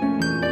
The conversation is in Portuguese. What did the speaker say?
Música